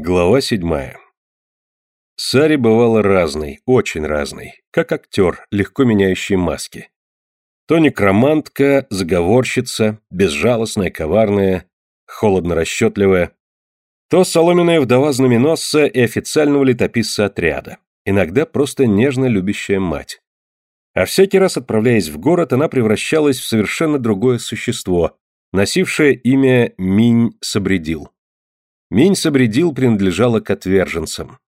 Глава седьмая. Сари бывала разной, очень разной, как актер, легко меняющий маски. То некромантка, заговорщица, безжалостная, коварная, холодно расчетливая, то соломенная вдова знаменосца и официального летописца отряда, иногда просто нежно любящая мать. А всякий раз, отправляясь в город, она превращалась в совершенно другое существо, носившее имя Минь Сабредил. Минь Сабредил принадлежала к отверженцам.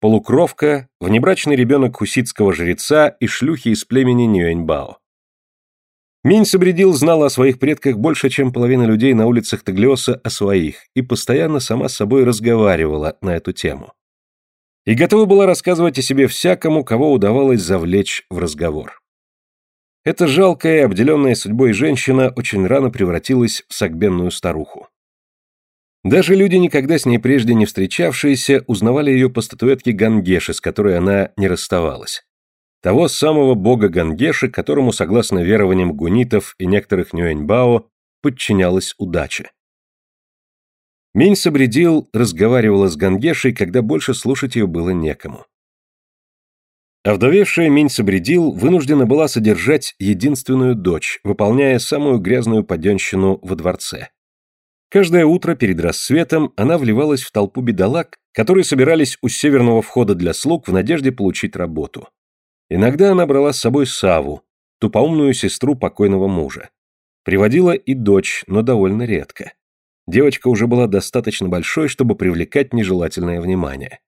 Полукровка, внебрачный ребенок хуситского жреца и шлюхи из племени Нюэньбао. Минь Сабредил знала о своих предках больше, чем половина людей на улицах Таглиоса о своих, и постоянно сама с собой разговаривала на эту тему. И готова была рассказывать о себе всякому, кого удавалось завлечь в разговор. Эта жалкая, обделенная судьбой женщина очень рано превратилась в сагбенную старуху. Даже люди, никогда с ней прежде не встречавшиеся, узнавали ее по статуэтке Гангеши, с которой она не расставалась. Того самого бога Гангеши, которому, согласно верованиям гунитов и некоторых нюэньбао, подчинялась удача. Минь Сабредил разговаривала с Гангешей, когда больше слушать ее было некому. Овдовевшая Минь Сабредил вынуждена была содержать единственную дочь, выполняя самую грязную паденщину во дворце. Каждое утро перед рассветом она вливалась в толпу бедолаг, которые собирались у северного входа для слуг в надежде получить работу. Иногда она брала с собой Саву, тупоумную сестру покойного мужа. Приводила и дочь, но довольно редко. Девочка уже была достаточно большой, чтобы привлекать нежелательное внимание.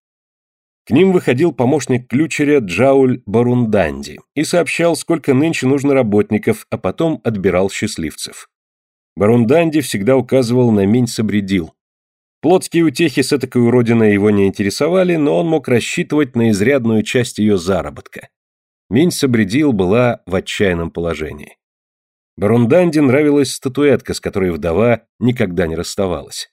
К ним выходил помощник ключеря Джауль Барунданди и сообщал, сколько нынче нужно работников, а потом отбирал счастливцев. Барон Данди всегда указывал на Минь Сабредил. Плотские утехи с этой уродиной его не интересовали, но он мог рассчитывать на изрядную часть ее заработка. Минь Сабредил была в отчаянном положении. Барон Данди нравилась статуэтка, с которой вдова никогда не расставалась.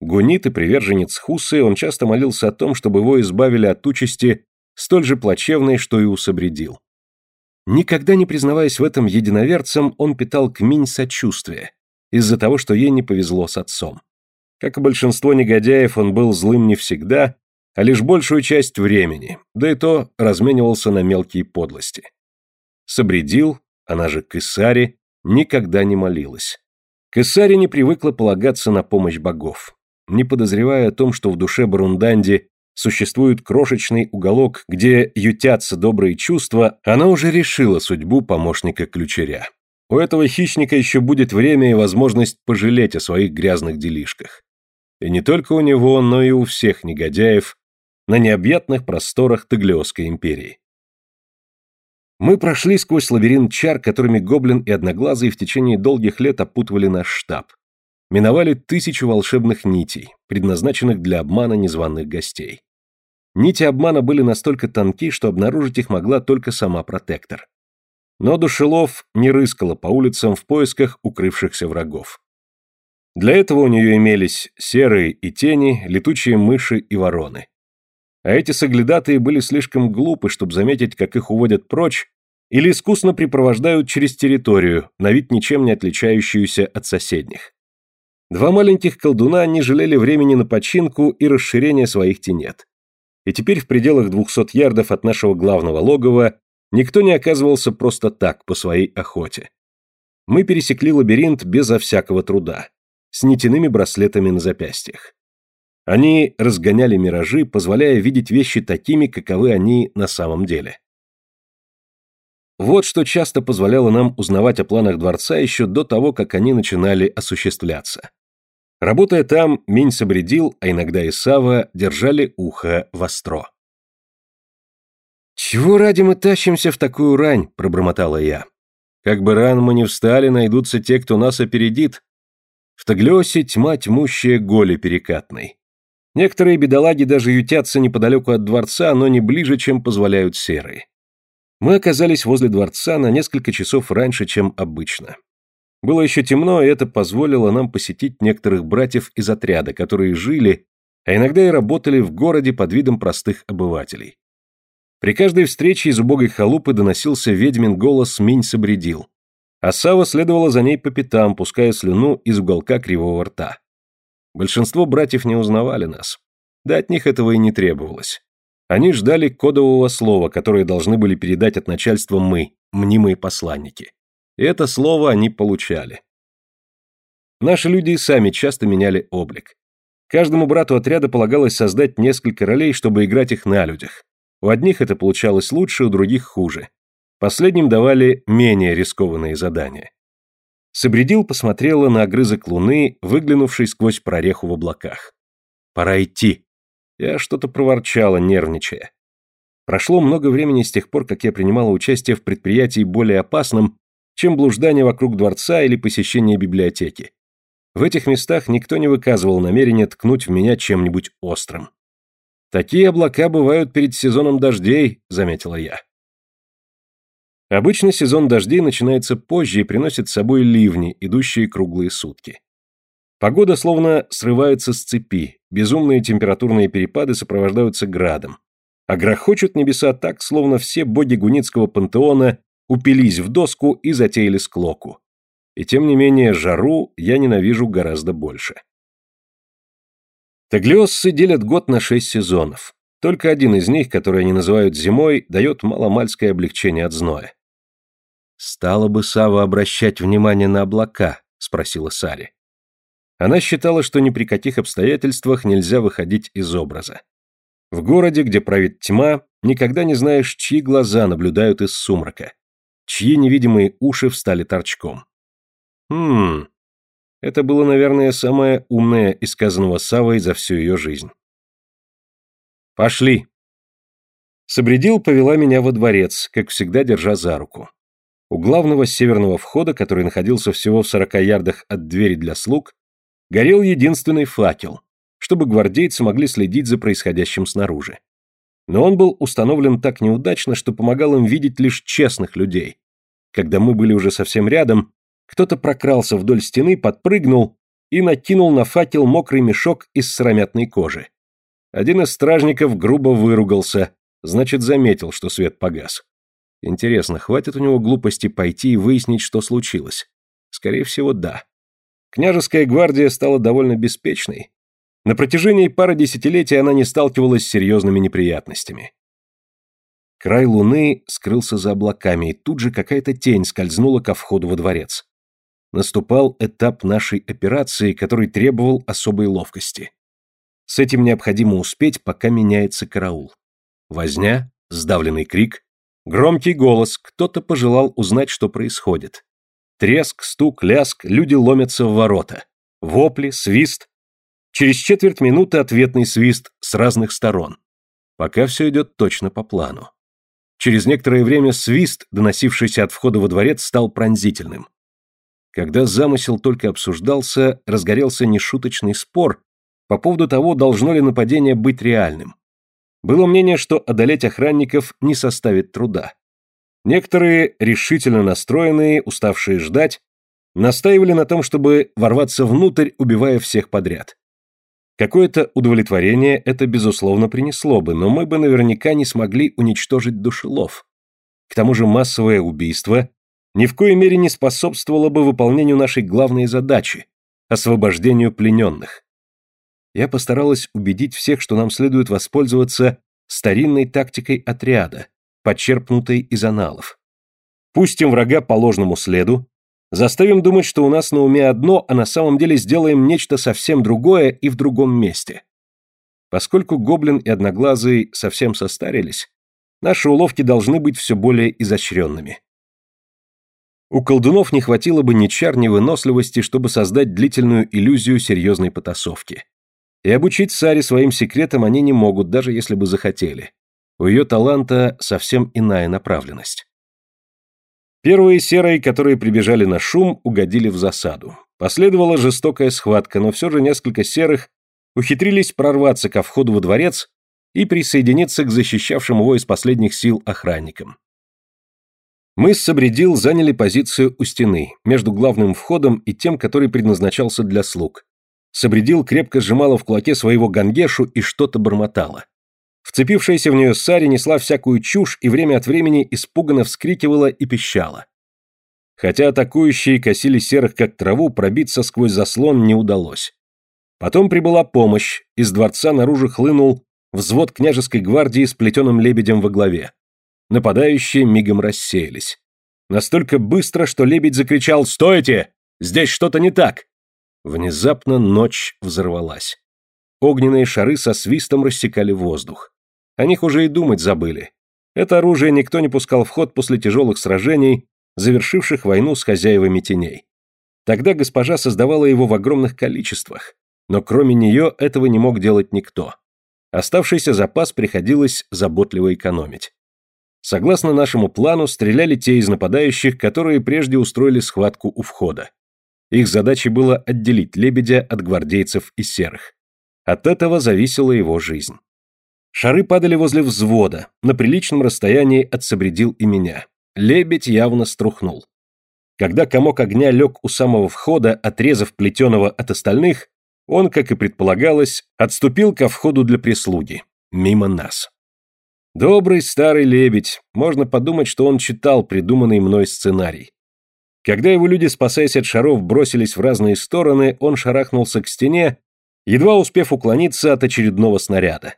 Гунит и приверженец Хусы, он часто молился о том, чтобы его избавили от участи столь же плачевной, что и у Сабредил. Никогда не признаваясь в этом единоверцем, он питал к Минь сочувствие, из-за того, что ей не повезло с отцом. Как и большинство негодяев, он был злым не всегда, а лишь большую часть времени, да и то разменивался на мелкие подлости. Собредил, она же Кесари, никогда не молилась. Кесари не привыкла полагаться на помощь богов. Не подозревая о том, что в душе Барунданди существует крошечный уголок, где ютятся добрые чувства, она уже решила судьбу помощника ключеря. У этого хищника еще будет время и возможность пожалеть о своих грязных делишках. И не только у него, но и у всех негодяев на необъятных просторах Таглиосской империи. Мы прошли сквозь лабиринт чар, которыми Гоблин и Одноглазый в течение долгих лет опутывали наш штаб. Миновали тысячу волшебных нитей, предназначенных для обмана незваных гостей. Нити обмана были настолько тонки, что обнаружить их могла только сама протектор. Но Душелов не рыскала по улицам в поисках укрывшихся врагов. Для этого у нее имелись серые и тени, летучие мыши и вороны. А эти соглядатые были слишком глупы, чтобы заметить, как их уводят прочь, или искусно припровождают через территорию, на вид ничем не отличающуюся от соседних. Два маленьких колдуна не жалели времени на починку и расширение своих тенет. И теперь в пределах двухсот ярдов от нашего главного логова Никто не оказывался просто так, по своей охоте. Мы пересекли лабиринт безо всякого труда, с нитяными браслетами на запястьях. Они разгоняли миражи, позволяя видеть вещи такими, каковы они на самом деле. Вот что часто позволяло нам узнавать о планах дворца еще до того, как они начинали осуществляться. Работая там, Минь Собредил, а иногда и Сава держали ухо востро. «Чего ради мы тащимся в такую рань?» – пробормотала я. «Как бы рано мы не встали, найдутся те, кто нас опередит. В Таглёсе тьма тьмущая голи перекатной. Некоторые бедолаги даже ютятся неподалеку от дворца, но не ближе, чем позволяют серые. Мы оказались возле дворца на несколько часов раньше, чем обычно. Было еще темно, и это позволило нам посетить некоторых братьев из отряда, которые жили, а иногда и работали в городе под видом простых обывателей. При каждой встрече из убогой халупы доносился ведьмин голос Минь собредил. А Сава следовала за ней по пятам, пуская слюну из уголка кривого рта. Большинство братьев не узнавали нас. Да от них этого и не требовалось. Они ждали кодового слова, которое должны были передать от начальства мы, мнимые посланники. И это слово они получали. Наши люди и сами часто меняли облик. Каждому брату отряда полагалось создать несколько ролей, чтобы играть их на людях. У одних это получалось лучше, у других хуже. Последним давали менее рискованные задания. Собредил посмотрела на огрызок луны, выглянувший сквозь прореху в облаках. «Пора идти». Я что-то проворчала, нервничая. Прошло много времени с тех пор, как я принимала участие в предприятии более опасном, чем блуждание вокруг дворца или посещение библиотеки. В этих местах никто не выказывал намерения ткнуть в меня чем-нибудь острым. «Такие облака бывают перед сезоном дождей», — заметила я. Обычно сезон дождей начинается позже и приносит с собой ливни, идущие круглые сутки. Погода словно срывается с цепи, безумные температурные перепады сопровождаются градом. А грохочут небеса так, словно все боги гуницкого пантеона упились в доску и затеяли склоку. И тем не менее жару я ненавижу гораздо больше. Таглиоссы делят год на шесть сезонов. Только один из них, который они называют зимой, дает маломальское облегчение от зноя. «Стало бы Сава обращать внимание на облака?» — спросила Сари. Она считала, что ни при каких обстоятельствах нельзя выходить из образа. В городе, где правит тьма, никогда не знаешь, чьи глаза наблюдают из сумрака, чьи невидимые уши встали торчком. Хм, это было, наверное, самое умное из сказанного Савой за всю ее жизнь. «Пошли!» Собредил повела меня во дворец, как всегда держа за руку. У главного северного входа, который находился всего в сорока ярдах от двери для слуг, горел единственный факел, чтобы гвардейцы могли следить за происходящим снаружи. Но он был установлен так неудачно, что помогал им видеть лишь честных людей. Когда мы были уже совсем рядом, кто-то прокрался вдоль стены, подпрыгнул и накинул на факел мокрый мешок из сыромятной кожи. Один из стражников грубо выругался, значит, заметил, что свет погас. Интересно, хватит у него глупости пойти и выяснить, что случилось? Скорее всего, да. Княжеская гвардия стала довольно беспечной. На протяжении пары десятилетий она не сталкивалась с серьезными неприятностями. Край луны скрылся за облаками, и тут же какая-то тень скользнула ко входу во дворец. Наступал этап нашей операции, который требовал особой ловкости. С этим необходимо успеть, пока меняется караул. Возня, сдавленный крик, Громкий голос, кто-то пожелал узнать, что происходит. Треск, стук, ляск, люди ломятся в ворота. Вопли, свист. Через четверть минуты ответный свист с разных сторон. Пока все идет точно по плану. Через некоторое время свист, доносившийся от входа во дворец, стал пронзительным. Когда замысел только обсуждался, разгорелся нешуточный спор по поводу того, должно ли нападение быть реальным. Было мнение, что одолеть охранников не составит труда. Некоторые, решительно настроенные, уставшие ждать, настаивали на том, чтобы ворваться внутрь, убивая всех подряд. Какое-то удовлетворение это, безусловно, принесло бы, но мы бы наверняка не смогли уничтожить душелов. К тому же массовое убийство ни в коей мере не способствовало бы выполнению нашей главной задачи – освобождению плененных я постаралась убедить всех, что нам следует воспользоваться старинной тактикой отряда, подчерпнутой из аналов. Пустим врага по ложному следу, заставим думать, что у нас на уме одно, а на самом деле сделаем нечто совсем другое и в другом месте. Поскольку Гоблин и Одноглазый совсем состарились, наши уловки должны быть все более изощренными. У колдунов не хватило бы ни чар, ни выносливости, чтобы создать длительную иллюзию серьезной потасовки. И обучить Саре своим секретам они не могут, даже если бы захотели. У ее таланта совсем иная направленность. Первые серые, которые прибежали на шум, угодили в засаду. Последовала жестокая схватка, но все же несколько серых ухитрились прорваться ко входу во дворец и присоединиться к защищавшим его из последних сил охранникам. Мы с Сабредил заняли позицию у стены, между главным входом и тем, который предназначался для слуг, Собредил крепко сжимала в кулаке своего гангешу и что-то бормотала. Вцепившаяся в нее Сари несла всякую чушь и время от времени испуганно вскрикивала и пищала. Хотя атакующие косили серых как траву, пробиться сквозь заслон не удалось. Потом прибыла помощь, из дворца наружу хлынул взвод княжеской гвардии с плетеным лебедем во главе. Нападающие мигом рассеялись. Настолько быстро, что лебедь закричал «Стойте! Здесь что-то не так!» Внезапно ночь взорвалась. Огненные шары со свистом рассекали воздух. О них уже и думать забыли. Это оружие никто не пускал в ход после тяжелых сражений, завершивших войну с хозяевами теней. Тогда госпожа создавала его в огромных количествах, но кроме нее этого не мог делать никто. Оставшийся запас приходилось заботливо экономить. Согласно нашему плану, стреляли те из нападающих, которые прежде устроили схватку у входа. Их задачей было отделить лебедя от гвардейцев и серых. От этого зависела его жизнь. Шары падали возле взвода, на приличном расстоянии от Собредил и меня. Лебедь явно струхнул. Когда комок огня лег у самого входа, отрезав плетеного от остальных, он, как и предполагалось, отступил ко входу для прислуги. Мимо нас. Добрый старый лебедь. Можно подумать, что он читал придуманный мной сценарий. Когда его люди, спасаясь от шаров, бросились в разные стороны, он шарахнулся к стене, едва успев уклониться от очередного снаряда.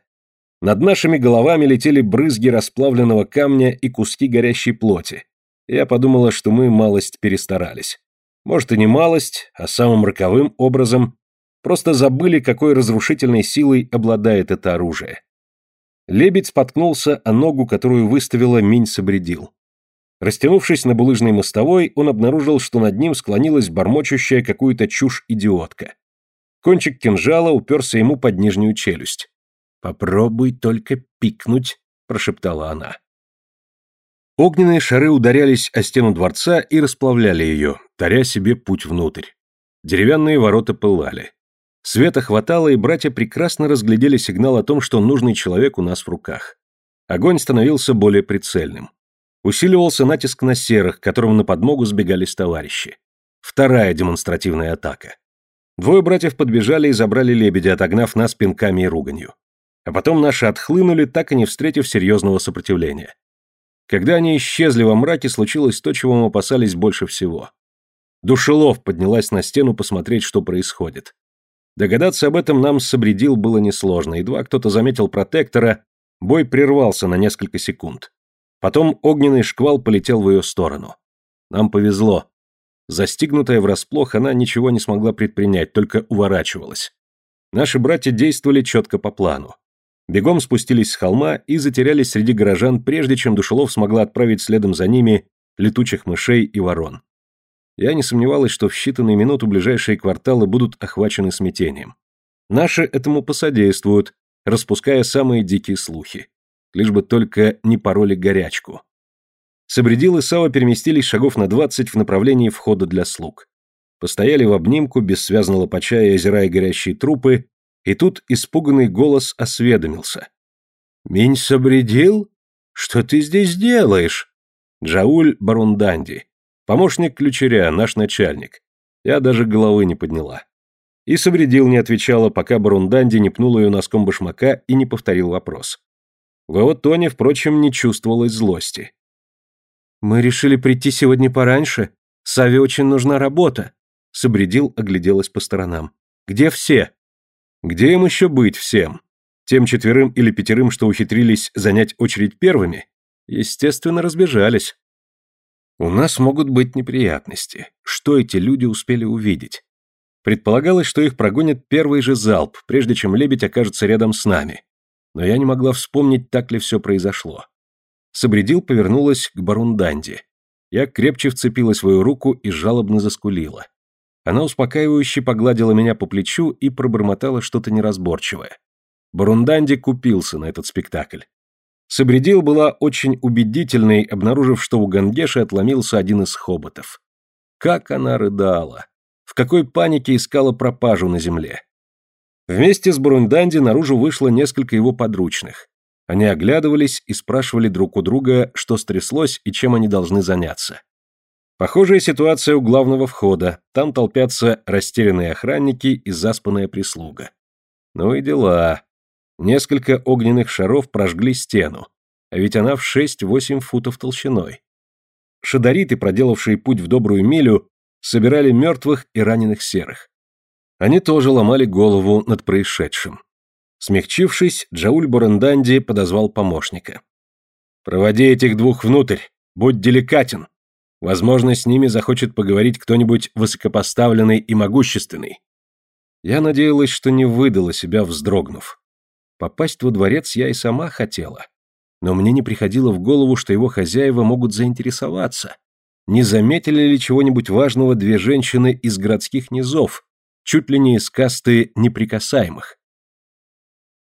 Над нашими головами летели брызги расплавленного камня и куски горящей плоти. Я подумала, что мы малость перестарались. Может, и не малость, а самым роковым образом просто забыли, какой разрушительной силой обладает это оружие. Лебедь споткнулся о ногу, которую выставила Минь Собредил. Растянувшись на булыжной мостовой, он обнаружил, что над ним склонилась бормочущая какую-то чушь идиотка. Кончик кинжала уперся ему под нижнюю челюсть. «Попробуй только пикнуть», — прошептала она. Огненные шары ударялись о стену дворца и расплавляли ее, таря себе путь внутрь. Деревянные ворота пылали. Света хватало, и братья прекрасно разглядели сигнал о том, что нужный человек у нас в руках. Огонь становился более прицельным. Усиливался натиск на серых, которым на подмогу сбегались товарищи. Вторая демонстративная атака. Двое братьев подбежали и забрали лебедя, отогнав нас пинками и руганью. А потом наши отхлынули, так и не встретив серьезного сопротивления. Когда они исчезли во мраке, случилось то, чего мы опасались больше всего. Душелов поднялась на стену посмотреть, что происходит. Догадаться об этом нам собредил было несложно. Едва кто-то заметил протектора, бой прервался на несколько секунд. Потом огненный шквал полетел в ее сторону. Нам повезло. Застигнутая врасплох, она ничего не смогла предпринять, только уворачивалась. Наши братья действовали четко по плану. Бегом спустились с холма и затерялись среди горожан, прежде чем Душелов смогла отправить следом за ними летучих мышей и ворон. Я не сомневалась, что в считанные минуты ближайшие кварталы будут охвачены смятением. Наши этому посодействуют, распуская самые дикие слухи. Лишь бы только не пороли горячку. Собредил и Сава переместились шагов на двадцать в направлении входа для слуг. Постояли в обнимку, бессвязно лопача и озирая горящие трупы, и тут испуганный голос осведомился. «Минь Собредил? Что ты здесь делаешь?» Джауль Барунданди. Помощник ключеря, наш начальник. Я даже головы не подняла. И Собредил не отвечала, пока Барунданди не пнул ее носком башмака и не повторил вопрос. В его тоне, впрочем, не чувствовалось злости. «Мы решили прийти сегодня пораньше. Саве очень нужна работа». Собредил огляделась по сторонам. «Где все?» «Где им еще быть всем? Тем четверым или пятерым, что ухитрились занять очередь первыми? Естественно, разбежались. У нас могут быть неприятности. Что эти люди успели увидеть? Предполагалось, что их прогонит первый же залп, прежде чем лебедь окажется рядом с нами. Но я не могла вспомнить, так ли все произошло. Собредил повернулась к Барунданди. Я крепче вцепила свою руку и жалобно заскулила. Она успокаивающе погладила меня по плечу и пробормотала что-то неразборчивое. Барунданди купился на этот спектакль. Собредил была очень убедительной, обнаружив, что у Гангеши отломился один из хоботов. Как она рыдала! В какой панике искала пропажу на земле! Вместе с Бурунданди наружу вышло несколько его подручных. Они оглядывались и спрашивали друг у друга, что стряслось и чем они должны заняться. Похожая ситуация у главного входа. Там толпятся растерянные охранники и заспанная прислуга. Ну и дела. Несколько огненных шаров прожгли стену, а ведь она в 6-8 футов толщиной. Шадариты, проделавшие путь в добрую милю, собирали мертвых и раненых серых. Они тоже ломали голову над происшедшим. Смягчившись, Джауль Буранданди подозвал помощника. «Проводи этих двух внутрь, будь деликатен. Возможно, с ними захочет поговорить кто-нибудь высокопоставленный и могущественный». Я надеялась, что не выдала себя, вздрогнув. Попасть во дворец я и сама хотела. Но мне не приходило в голову, что его хозяева могут заинтересоваться. Не заметили ли чего-нибудь важного две женщины из городских низов, чуть ли не из касты неприкасаемых?